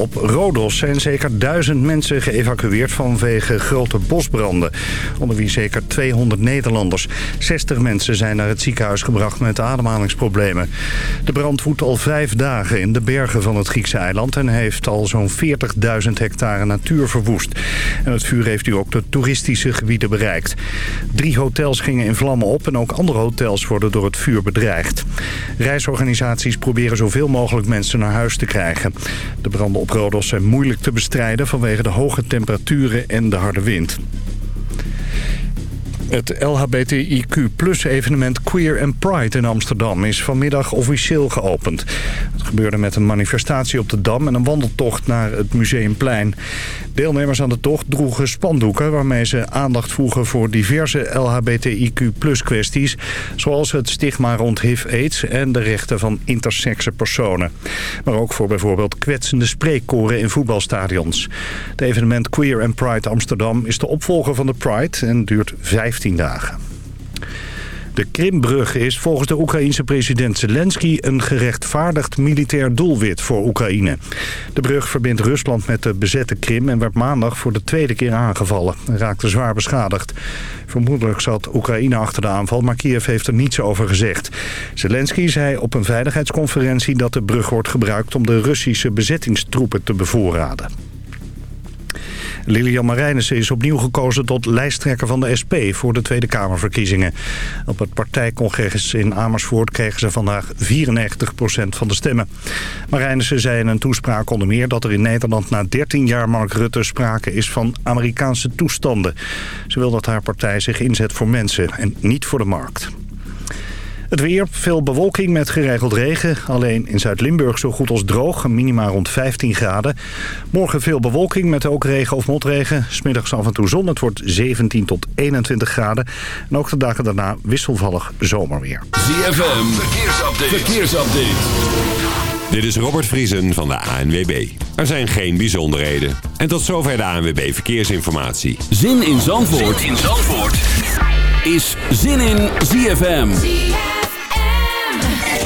Op Rodos zijn zeker duizend mensen geëvacueerd vanwege grote bosbranden. Onder wie zeker 200 Nederlanders. 60 mensen zijn naar het ziekenhuis gebracht met ademhalingsproblemen. De brand woedt al vijf dagen in de bergen van het Griekse eiland... en heeft al zo'n 40.000 hectare natuur verwoest. En het vuur heeft nu ook de toeristische gebieden bereikt. Drie hotels gingen in vlammen op en ook andere hotels worden door het vuur bedreigd. Reisorganisaties proberen zoveel mogelijk mensen naar huis te krijgen. De branden op Rodos zijn moeilijk te bestrijden vanwege de hoge temperaturen en de harde wind. Het LHBTIQ-evenement Queer and Pride in Amsterdam is vanmiddag officieel geopend. Het gebeurde met een manifestatie op de Dam en een wandeltocht naar het Museumplein. Deelnemers aan de tocht droegen spandoeken waarmee ze aandacht vroegen voor diverse LHBTIQ-kwesties... zoals het stigma rond HIV-AIDS en de rechten van intersexe personen. Maar ook voor bijvoorbeeld kwetsende spreekkoren in voetbalstadions. Het evenement Queer and Pride Amsterdam is de opvolger van de Pride en duurt 15 De Krimbrug is volgens de Oekraïense president Zelensky een gerechtvaardigd militair doelwit voor Oekraïne. De brug verbindt Rusland met de bezette Krim en werd maandag voor de tweede keer aangevallen. en raakte zwaar beschadigd. Vermoedelijk zat Oekraïne achter de aanval, maar Kiev heeft er niets over gezegd. Zelensky zei op een veiligheidsconferentie dat de brug wordt gebruikt om de Russische bezettingstroepen te bevoorraden. Lilian Marijnissen is opnieuw gekozen tot lijsttrekker van de SP voor de Tweede Kamerverkiezingen. Op het partijcongres in Amersfoort kregen ze vandaag 94% van de stemmen. Marijnissen zei in een toespraak onder meer dat er in Nederland na 13 jaar Mark Rutte sprake is van Amerikaanse toestanden. Ze wil dat haar partij zich inzet voor mensen en niet voor de markt. Het weer, veel bewolking met geregeld regen. Alleen in Zuid-Limburg zo goed als droog, minima rond 15 graden. Morgen veel bewolking met ook regen of motregen. Smiddags af en toe zon, het wordt 17 tot 21 graden. En ook de dagen daarna wisselvallig zomerweer. ZFM, verkeersupdate. verkeersupdate. Dit is Robert Vriesen van de ANWB. Er zijn geen bijzonderheden. En tot zover de ANWB Verkeersinformatie. Zin in Zandvoort, zin in Zandvoort. is Zin in ZFM.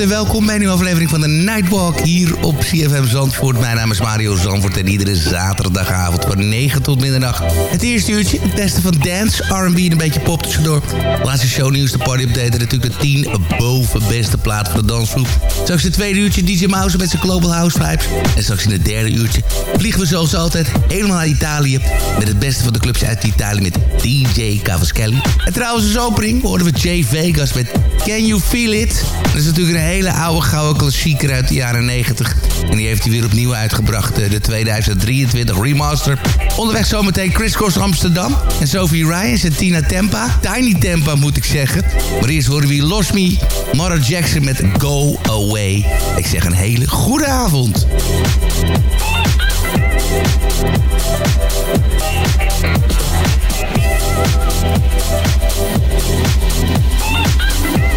En welkom bij een nieuwe aflevering van de Nightwalk hier op CFM Zandvoort. Mijn naam is Mario Zandvoort en iedere zaterdagavond van 9 tot middernacht. Het eerste uurtje, het beste van dance, R&B en een beetje pop tussendoor. Laatste shownieuws, de party update en natuurlijk de 10 boven beste plaat van de dansgroep. Straks het tweede uurtje DJ Mouse met zijn Global House Vibes. En straks in het derde uurtje vliegen we zoals altijd helemaal naar Italië. Met het beste van de clubs uit Italië met DJ Cavaschelli. En trouwens als opening hoorden we Jay Vegas met Can You Feel It? Dat is natuurlijk een hele oude gouden klassieker uit de jaren 90. En die heeft hij weer opnieuw uitgebracht, eh, de 2023 remaster. Onderweg zometeen Chris Cross Amsterdam. En Sophie Ryan en Tina Tempa. Tiny Tempa moet ik zeggen. Maar eerst horen we Los Me, Mara Jackson met Go Away. Ik zeg een hele goede avond.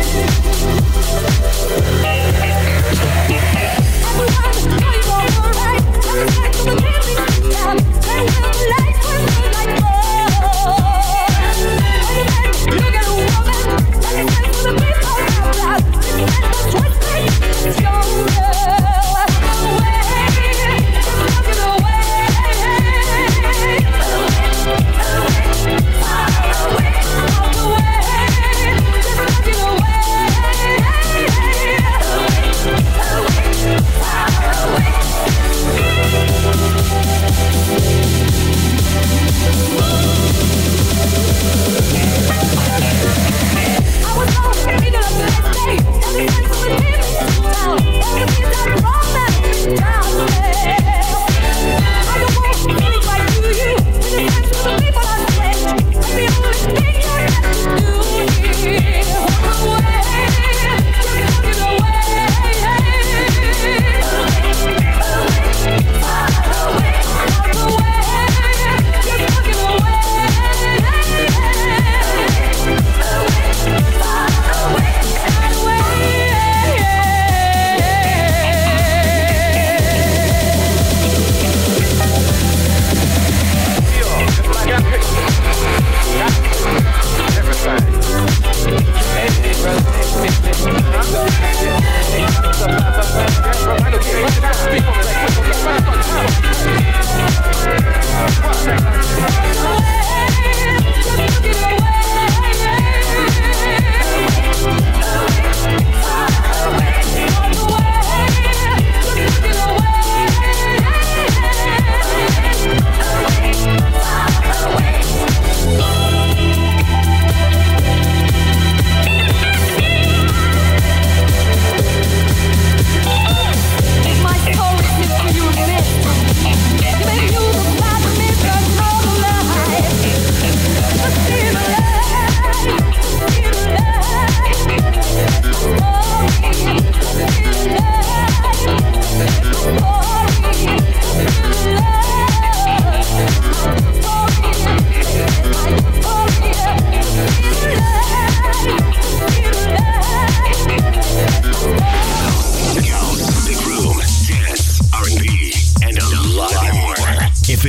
Everyone, are you alright? Come back to the family. Now, Ik your life with me.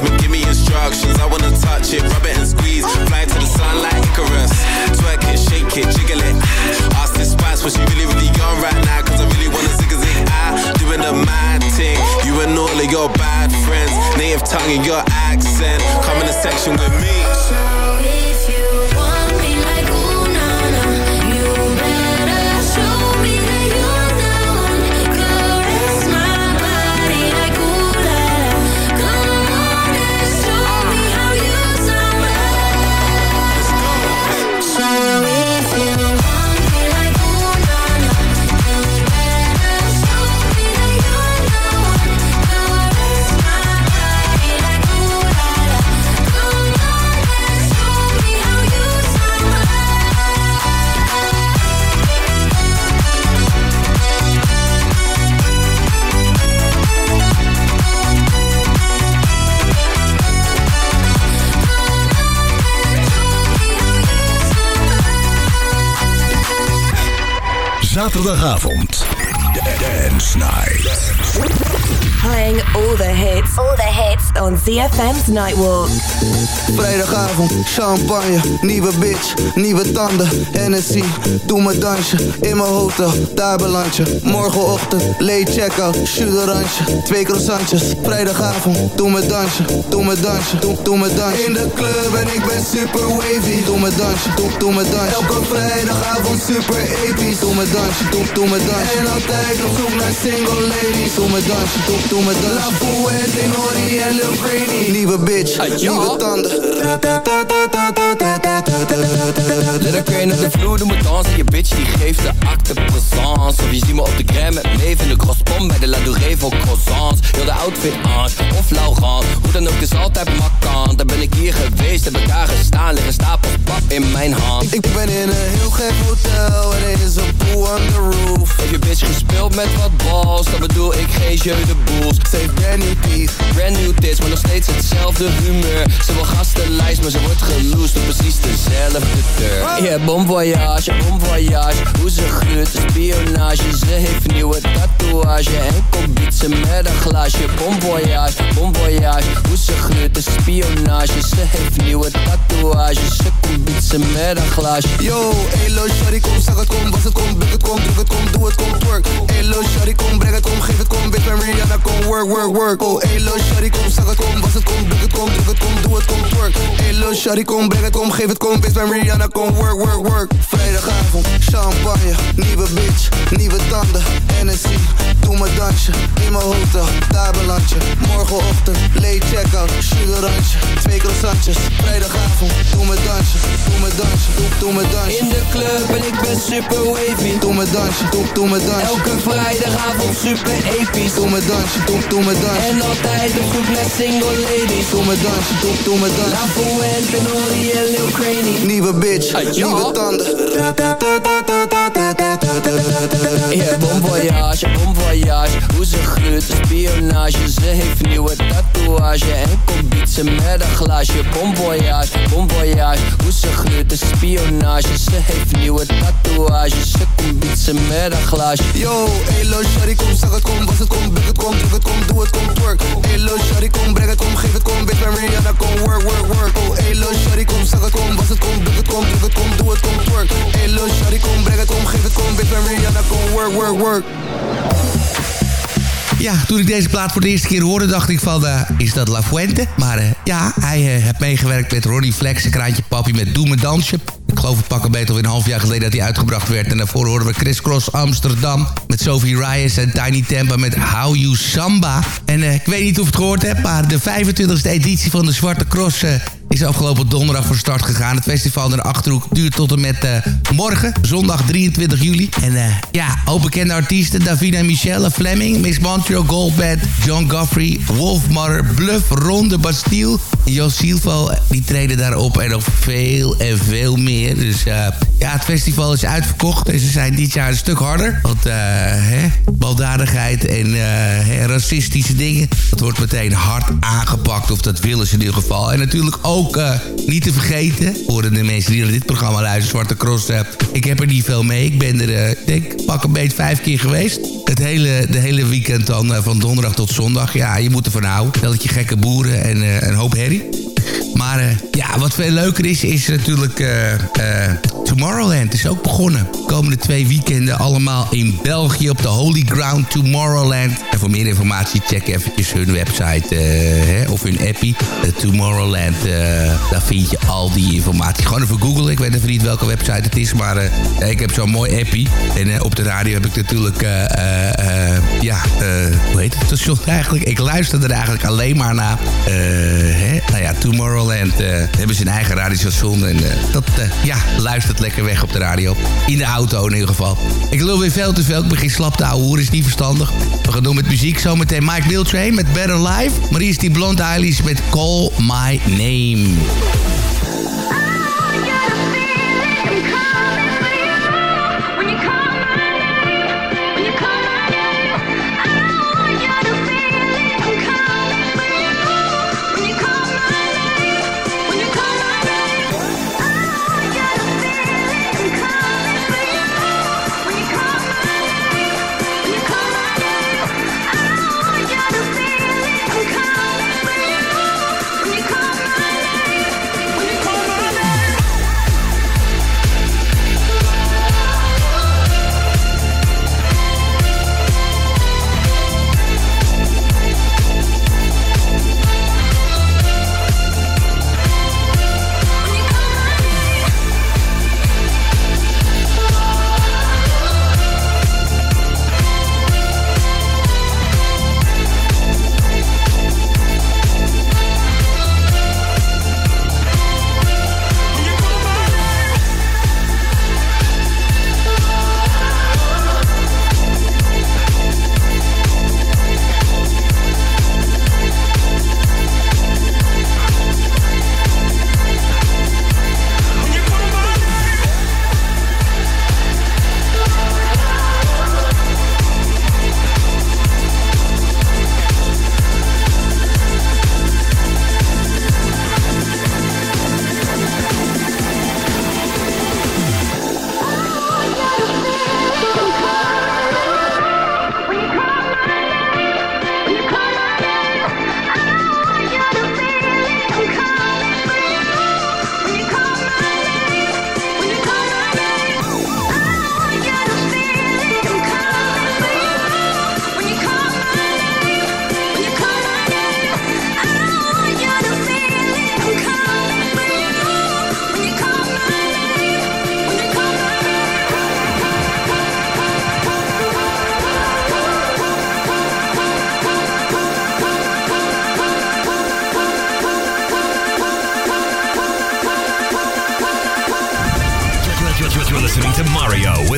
No judgment, give me instructions. I wanna touch it, rub it and squeeze. Fly to the sun like Icarus. Twerk it, shake it, jiggle it. Ask this spice what she really, really on right now. Cause I really wanna zig a zig. I doing the mad thing. You and all of your bad friends. Native tongue and your accent. Come in the section with me. Zaterdagavond. ZFM's Nightwalk. Vrijdagavond, champagne, nieuwe bitch, nieuwe tanden, Hennessy, doe me dansje, in mijn hotel, daar beland je. Morgenochtend, late check-out, sugarantje, twee croissantjes. Vrijdagavond, doe me dansje, doe me dansje, doe, doe me dansje. In de club en ik ben super wavy, doe me dansje, doe, doe me dansje. Elke vrijdagavond super episch, doe me dansje, doe, doe me dansje. En altijd op zoek naar single ladies, doe me dansje, doe, doe me dansje. La Fouette, Nori en Lil Nieuwe bitch, nieuwe tanden. Let ik naar de vloer, doe me dansen Je bitch die geeft de acte présence. Of je ziet me op de crème met in de crosspom Bij de La Douree voor croissants. Heel de outfit Ange of Laurent. Hoe dan ook is altijd makkant Daar ben ik hier geweest, heb ik daar gestaan. Liggen stapels pap in mijn hand. Ik ben in een heel gek hotel Er is een pool on the roof. Heb je bitch gespeeld met wat balls? Dan bedoel ik geen jeu de boels. Brand new teeth. Brand new tits, maar nog steeds hetzelfde humeur. Ze wil gastenlijst, maar ze wordt geloosd Op precies dezelfde deur Yeah, bon voyage, bon voyage Hoe ze gruurt, de spionage. Ze heeft nieuwe tatoeage En komt ze met een glaasje. Bon voyage, bon voyage Hoe ze gruurt, de spionage. Ze heeft nieuwe tatoeage. Ze komt ze met een glaasje. Yo, elo, shawty, kom, zeg het, kom Was het, kom, buk het, kom, druk het, kom Doe het, kom, twerk. Elo, shawty, kom, breng het, kom Geef het, kom, bitch, Rihanna, kom Work, work, work. Oh, elo, shawty, kom, zeg het, kom Was het, kom, buk het, kom, druk het, kom Doe het, kom, twerk Elo, shawty, kom, breng het, kom Geef het, kom, bitch, ben Rihanna, kom Work, work, work. Vrijdagavond, champagne Nieuwe bitch, nieuwe tanden Hennessy, doe me dansje In mijn hotel, daar beland je Morgenochtend, late check-out Sugarantje, twee croissantjes Vrijdagavond, doe me dansje Doe me dansje, doe, doe me dansje. In de club en ik ben super wavy. Doe me dansje, doe, doe me dansje. Elke vrijdagavond super episch. Doe me dansje, doe, doe me dansje. En altijd op zoek naar single ladies Doe me dansje, doe, doe me dansje La Fuente, Nori en Lil Craney Nieuwe bitch, nieuwe tanden. Yeah, bon voyage, bon voyage. Hoe ze gruurt, de spionage. Ze heeft nieuwe tatoeage En komt ze met een glaasje Bon voyage, bon voyage. Hoe ze gruurt, de spionage. Ze heeft nieuwe tatoeage. Ze komt ze met een glaasje Yo, elo, shawty, kom, zeg het, kom Was het, kom, buk het, kom, druk het, kom Doe het, kom, twerk. Elo, shawty, kom, breng het, kom Geef het, kom, bitch, ben Rihanna, kom Work, work, work Oh, elo, shawty, kom, zeg het, kom Was het, kom, buk het, kom, druk het, kom Doe het, kom, twerk Elo, shawty, kom, breng het, kom Geef het, kom, bitch, ben Rihanna, kom Work, work, work Ja, toen ik deze plaat voor de eerste keer hoorde, dacht ik van, uh, is dat La Fuente? Maar uh, ja, hij uh, heeft meegewerkt met Ronnie Flex, een kraantje papi met Doe Me Dansje. Ik geloof het pakken beter alweer een half jaar geleden dat hij uitgebracht werd. En daarvoor horen we Chris Cross Amsterdam met Sophie Reyes en Tiny Tempa met How You Samba. En ik weet niet of je het gehoord hebt, maar de 25e editie van de Zwarte Cross is afgelopen donderdag van start gegaan. Het festival in de Achterhoek duurt tot en met uh, morgen, zondag 23 juli. En ja, ook bekende artiesten. Davina Michelle, Fleming, Miss Montreal, Goldband, John Goffrey, Wolfmother, Bluff, Ronde, Bastille. Jos Silvo, die treden daarop en nog veel en veel meer. Dus uh, ja, het festival is uitverkocht. En ze zijn dit jaar een stuk harder. Want hè, baldadigheid en hè, racistische dingen... dat wordt meteen hard aangepakt. Of dat willen ze in ieder geval. En natuurlijk ook niet te vergeten, voor de mensen die naar dit programma luisteren, Zwarte Cross. ik heb er niet veel mee. Ik ben er, denk, pak een beetje vijf keer geweest. Het hele, de hele weekend dan, van donderdag tot zondag. Ja, je moet ervan houden. je gekke boeren en een hoop herrie. Maar uh, ja, wat veel leuker is, is natuurlijk uh, uh, Tomorrowland. is ook begonnen. De komende twee weekenden allemaal in België op de Holy Ground Tomorrowland. En voor meer informatie check eventjes hun website hè, of hun appie. Tomorrowland, daar vind je al die informatie. Gewoon even googlen. Ik weet even niet welke website het is, maar ik heb zo'n mooi appie. En op de radio heb ik natuurlijk, ja, hoe heet het station eigenlijk? Ik luister er eigenlijk alleen maar naar. hè? Nou ja, Tomorrowland uh, hebben ze eigen radiostation. En uh, dat uh, ja, luistert lekker weg op de radio. In de auto in ieder geval. Ik lul weer veel te veel. Ik begin slap te is niet verstandig. We gaan door met muziek. Zometeen Mike Miltrain met Better Life. Marie is die blonde Eilish met Call My Name.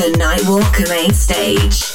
The Nightwalk Main Stage.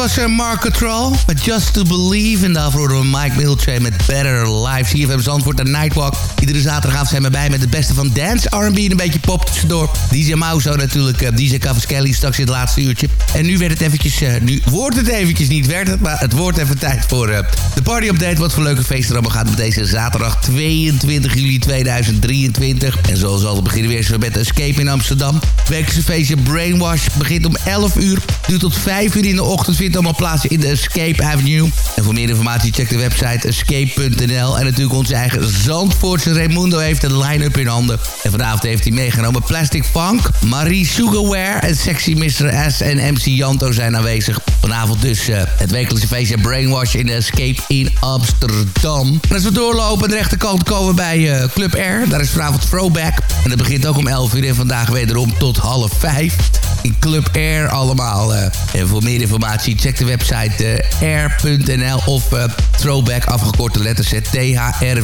Was uh, Mark Control met Just to Believe. En daarvoor door Mike Milche met Better Life. CFM Zandvoort de Nightwalk. Iedere zaterdagavond zijn we bij met het beste van dance, R&B en een beetje pop tussendoor. DJ Mauzo natuurlijk, uh, DJ Cavaschelli straks in het laatste uurtje. En nu werd het eventjes, uh, nu wordt het eventjes niet, werd het, maar het wordt even tijd voor de party update. Wat voor leuke feesten allemaal gaat met deze zaterdag 22 juli 2023. En zoals altijd beginnen we eerst met Escape in Amsterdam. Wekelijkse feestje Brainwash begint om 11 uur. Duurt tot 5 uur in de ochtend. Allemaal plaats in de Escape Avenue. En voor meer informatie check de website escape.nl. En natuurlijk onze eigen Zandvoortse Raimundo heeft een line-up in handen. En vanavond heeft hij meegenomen Plastic Funk, Marie Sugarware en Sexy Mr. S en MC Janto zijn aanwezig. Vanavond dus uh, het wekelijkse feestje Brainwash in de Escape in Amsterdam. En als we doorlopen aan de rechterkant komen we bij uh, Club R. Daar is vanavond Throwback. En dat begint ook om 11 uur en vandaag wederom tot half 5. in Club Air allemaal. en voor meer informatie check de website air.nl of throwback afgekorte letters thrwbck.nl.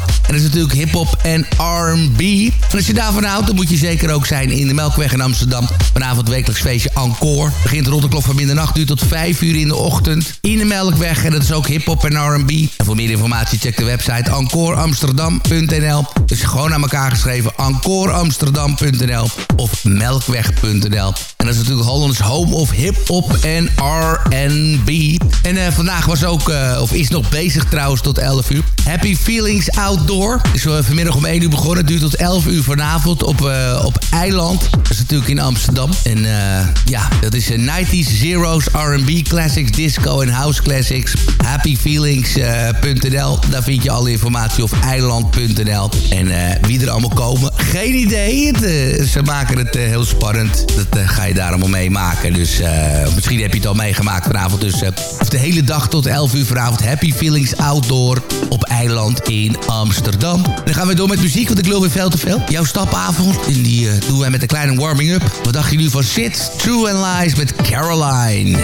En dat is natuurlijk hip-hop en R&B. En als je daarvan houdt, dan moet je zeker ook zijn in de Melkweg in Amsterdam. Vanavond wekelijks feestje Encore. Begint rond de klok van middernacht uur tot 5 uur in de ochtend. In de Melkweg. En dat is ook hip-hop en R&B. En voor meer informatie check de website encoreamsterdam.nl. Dus gewoon aan elkaar geschreven encoreamsterdam.nl of melkweg.nl. En dat is natuurlijk Hollands Home of Hip-Hop en R&B. En uh, vandaag was ook, uh, of is nog bezig trouwens tot 11 uur. Happy Feelings Outdoor. Is uh, vanmiddag om 1 uur begonnen. Duurt tot 11 uur vanavond op, op Eiland. Dat is natuurlijk in Amsterdam. En ja, dat is 90s, Zeros, R&B, Classics, Disco en House Classics. Happyfeelings.nl. Daar vind je alle informatie of eiland.nl. En wie er allemaal komen, geen idee. Het, ze maken het heel spannend. Dat ga je daar allemaal meemaken. Dus misschien heb je het al meegemaakt vanavond. Dus uh, de hele dag tot 11 uur vanavond. Happy Feelings Outdoor op eiland in Amsterdam. Dan gaan we door met muziek, want ik loop weer veel te veel. Jouw stapavond, en die doen wij met een kleine warming-up. Wat dacht je nu van Sit, True and Lies met Caroline?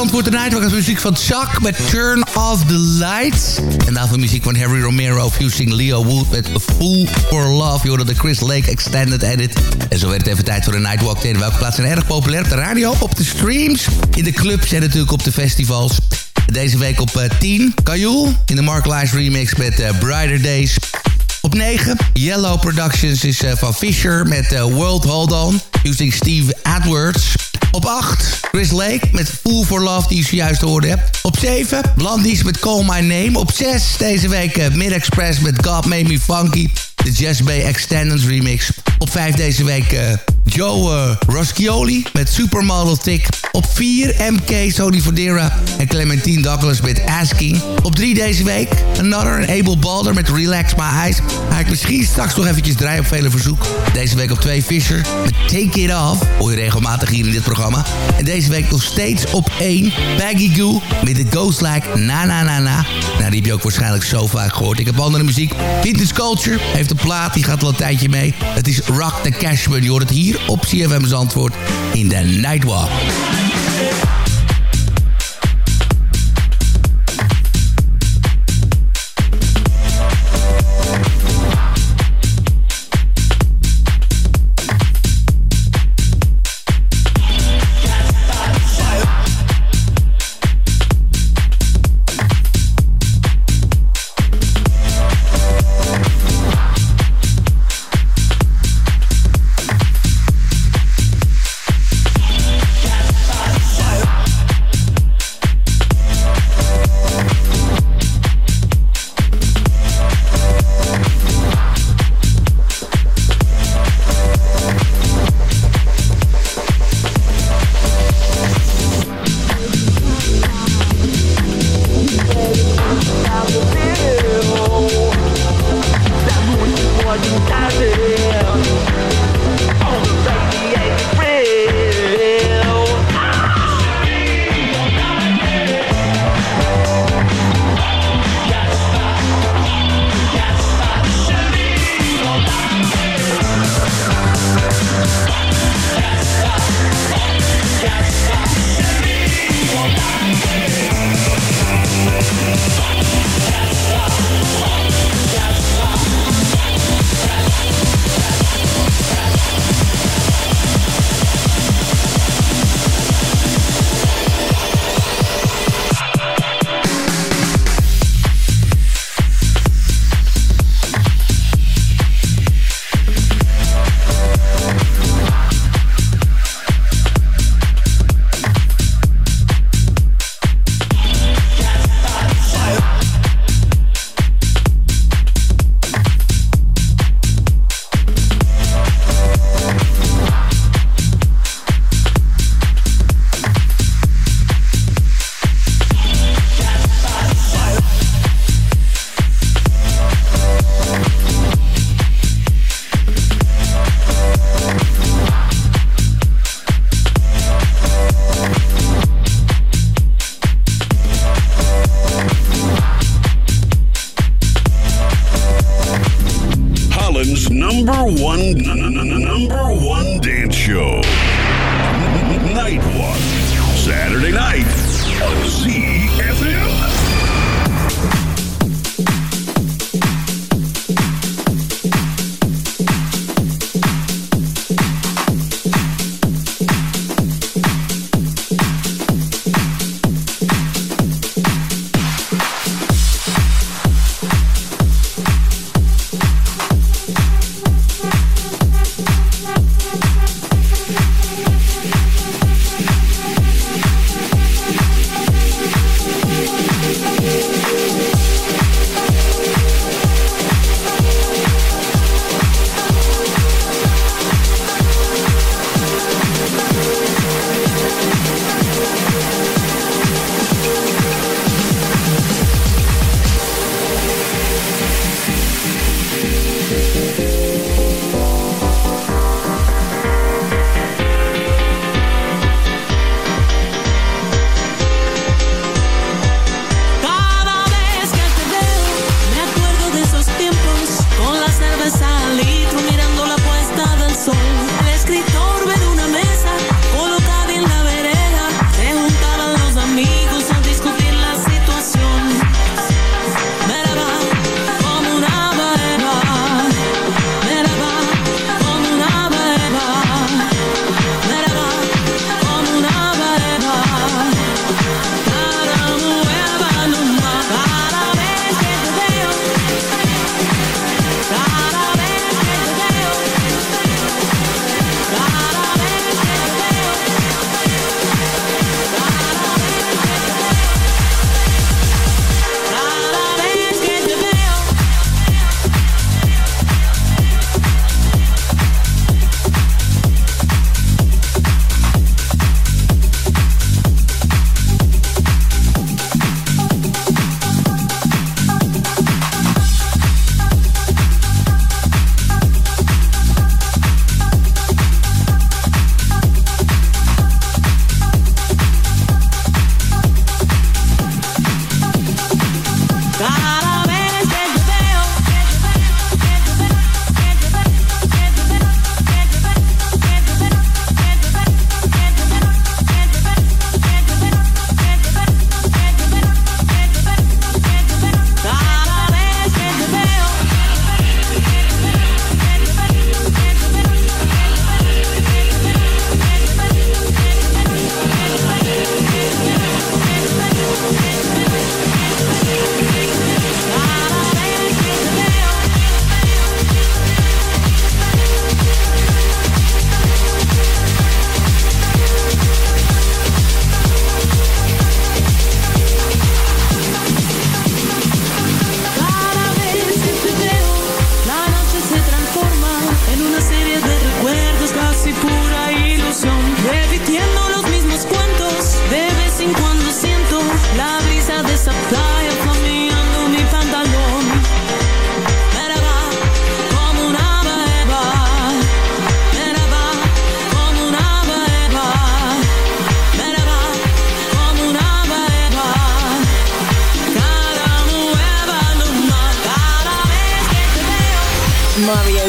Zandvoort Tonight. We gaan muziek van Chuck met Turn Off The Lights. En daarvoor muziek van Harry Romero fusing Leo Wood met Fool For Love. Je de Chris Lake Extended Edit. En zo werd het even tijd voor een Nightwalk. Tegen welke plaatsen erg populair op de radio, op de streams, in de clubs en natuurlijk op de festivals. Deze week op 10, uh, Kajul in de Mark Lies remix met uh, Brighter Days. Op 9, Yellow Productions is uh, van Fisher met World Hold On, using Steve Edwards. Op 8, Chris Lake met Fool for Love, die je zojuist hoorde hebt. Op 7, Blondies met Call My Name. Op 6, deze week uh, Mid-Express met God Made Me Funky. De Jazz Bay Extended remix. Op 5 deze week uh, Joe uh, Roscioli met Supermodel Tick. Op 4 MK, Sony Fodera en Clementine Douglas met Asking. Op 3 deze week Another and Abel Balder met Relax My Eyes. Ga ik misschien straks nog eventjes draaien op vele verzoek. Deze week op 2 Fisher met Take It Off. Hoor je regelmatig hier in dit programma. En deze week nog steeds op 1 Baggy Goo met The Ghost Like Na Na Na Na. Nou, die heb je ook waarschijnlijk zo vaak gehoord. Ik heb andere muziek. Vintage Culture heeft een plaat, die gaat al een tijdje mee. Het is Rock the Cashman. Je hoort het hier op CFM Zandvoort in de Nightwalk.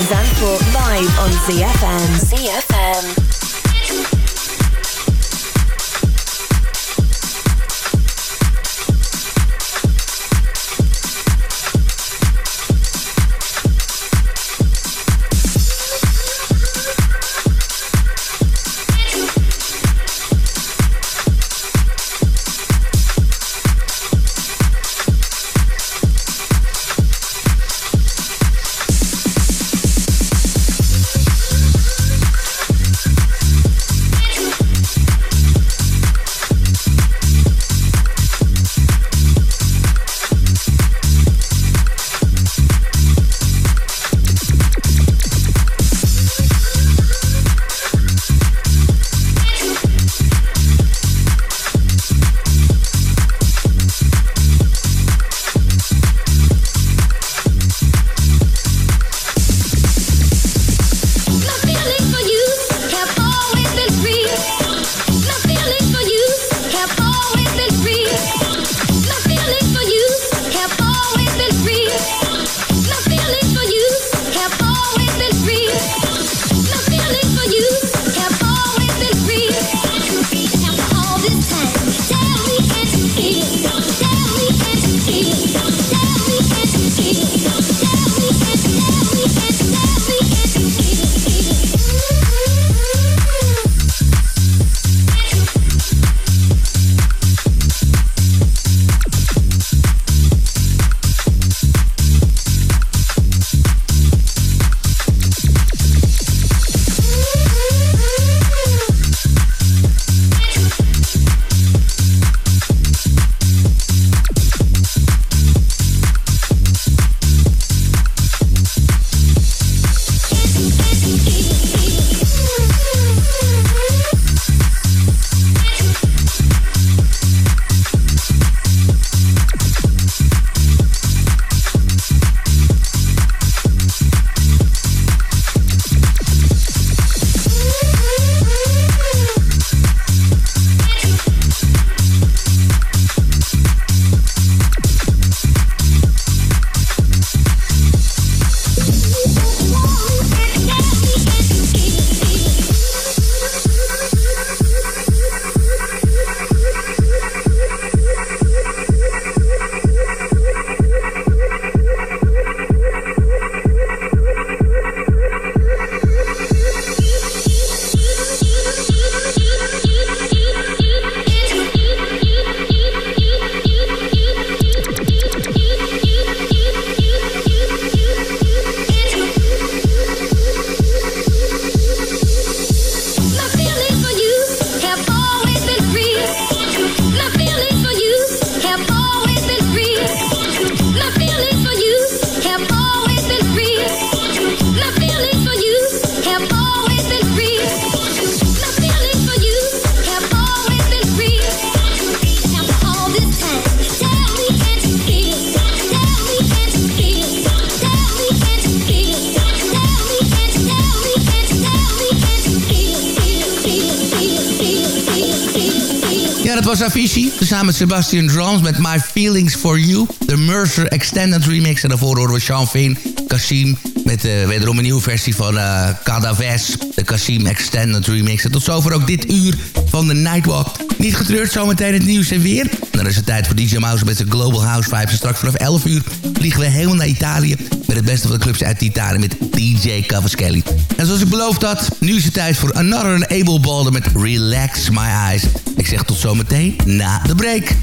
Zanfort live on ZFM. ZFM. Was Avicii, samen met Sebastian Drums met My Feelings For You. De Mercer Extended Remix. En daarvoor horen we Sean Finn, Kasim... met uh, wederom een nieuwe versie van uh, Cadaves. De Kasim Extended Remix. En tot zover ook dit uur van de Nightwalk. Niet getreurd, zometeen het nieuws en weer. Dan is het tijd voor DJ Mouse met zijn Global House Vibes. En straks vanaf 11 uur vliegen we helemaal naar Italië... met het beste van de clubs uit Italië met DJ Cavaschelli. En zoals ik beloofd had, nu is het tijd voor Another Able Balder met Relax My Eyes. Ik zeg tot zometeen na de break.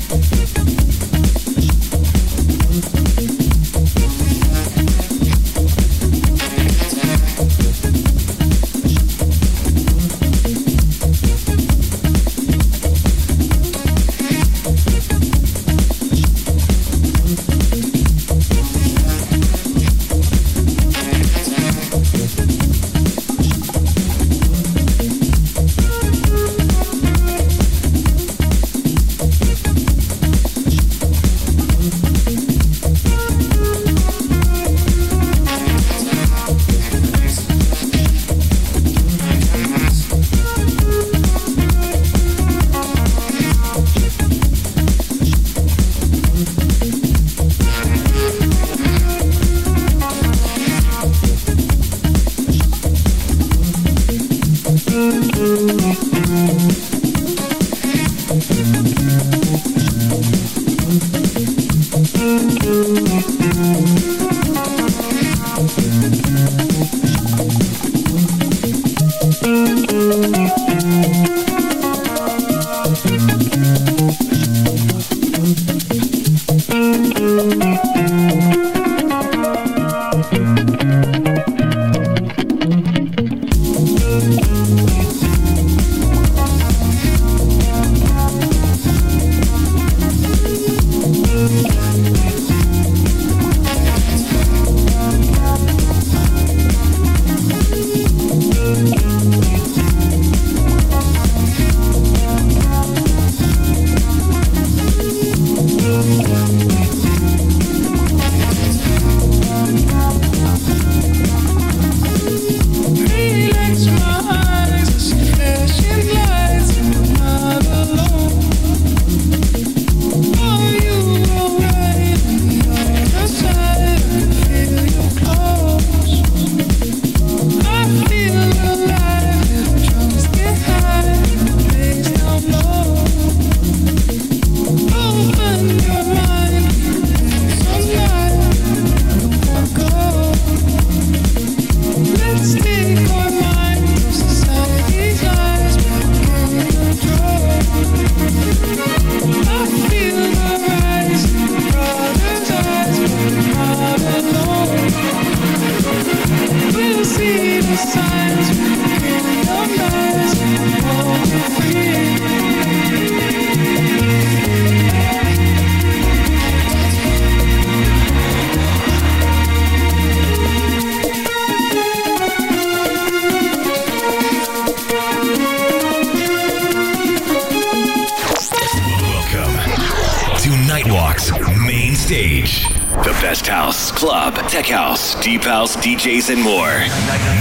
Jason Moore.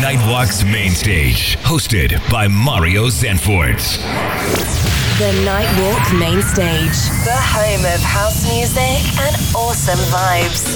Nightwalk's main stage, hosted by Mario Zanfort. The Nightwalk main stage, the home of house music and awesome vibes.